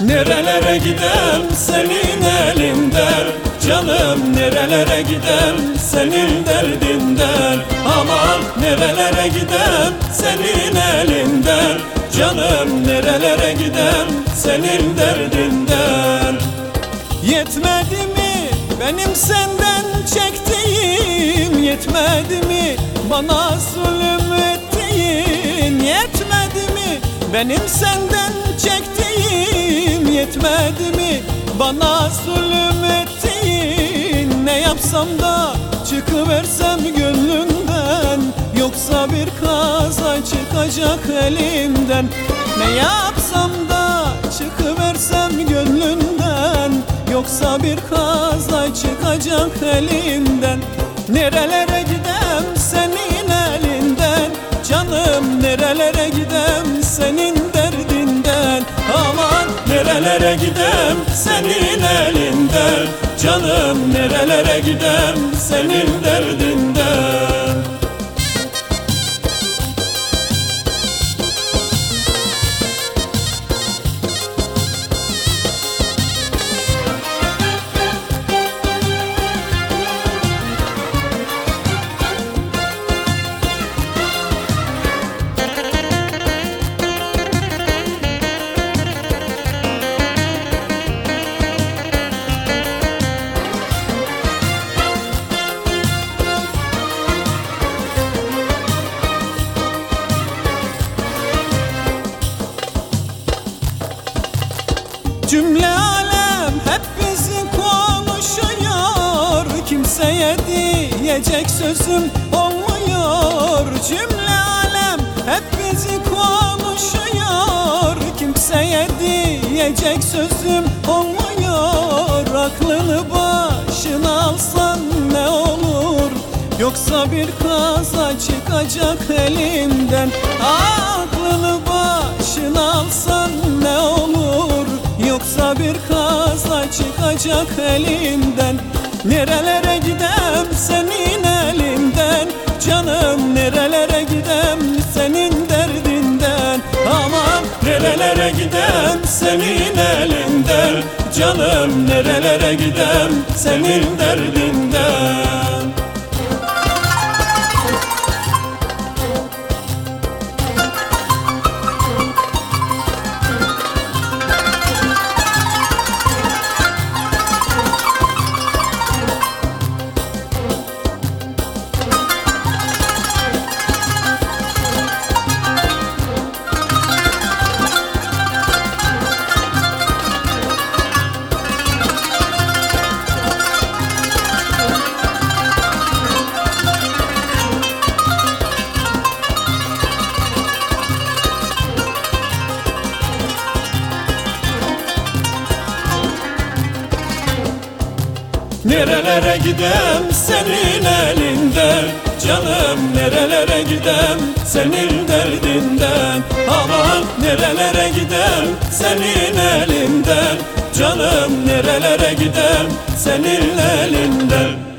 Nerelere gidem senin elinden Canım nerelere gidem senin derdinden Aman nerelere gidem senin elinden Canım nerelere gidem senin derdinden Yetmedi mi benim senden çektiğim? Yetmedi mi bana zulüm ettiğin? Yetmedi mi benim senden çektiğim Yetmedi mi? Bana zulüm ettiğin Ne yapsam da çıkıversem gönlünden Yoksa bir kaza çıkacak elimden. Ne yapsam da çıkıversem gönlünden Yoksa bir kaza çıkacak elimden. Nerelere gidem senin elinden? Canım nerelere gidem senin nerelere gidem senin elinden Canım nerelere gidem senin derdinden Cümle alem hep bizi konuşuyor. Kimseye diyecek sözüm olmuyor. Cümle alem hep bizi konuşuyor. Kimseye diyecek sözüm olmuyor. Aklını başına alsan ne olur? Yoksa bir kaza çıkacak elimden Aklını çıkacak elimden Nerelere gidem senin elinden? Canım nerelere gidem senin derdinden? Aman nerelere gidem senin elinden? Canım nerelere gidem senin derdinden Nerelere gidem senin elinden? Canım nerelere gidem senin derdinden? Aman nerelere gidem senin elinden? Canım nerelere gidem senin elinden